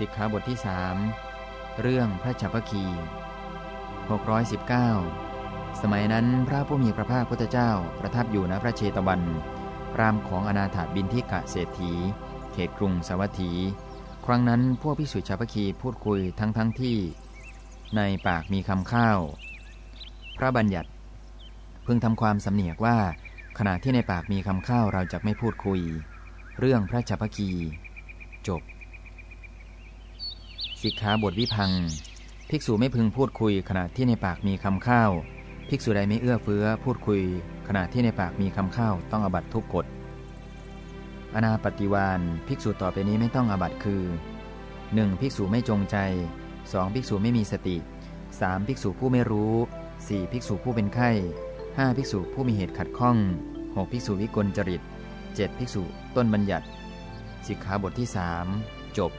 สิกขาบทที่สเรื่องพระฉัพพคี 619 สมัยนั้นพระผู้มีพระภาคพุทธเจ้าประทับอยู่ณพระเชตวัน รามของอนาถาบินทิกะเศรษฐี เขตกรุงสวัสถี ครั้งนั้นพวกพิสุฉัพพคีพูดคุยทั้งทั้งที่ ในปากมีคำข้าว พระบัญญัติ พึงทำความสำเนียกว่าขณะที่ในปากมีคำข้าวเราจะไม่พูดคุย เรื่องพระฉัพพคี จบ สิกขาบทวิพัง ภิกษุไม่พึงพูดคุยขณะที่ในปากมีคำข้าว ภิกษุใดไม่เอื้อเฟื้อพูดคุย ขณะที่ในปากมีคำข้าวต้องอบัตทุกกฎ อนาปฏิวานภิกษุต่อไปนี้ไม่ต้องอบัตคือ 1. ภิกษุไม่จงใจ 2. ภิกษุไม่มีสติ 3. ภิกษุผู้ไม่รู้ 4. ภิกษุผู้เป็นไข้ 5. ภิกษุผู้มีเหตุขัดข้อง 6. ภิกษุวิกลจริต 7. ภิกษุต้นบัญญัติสิกขาบทที่ 3 จบ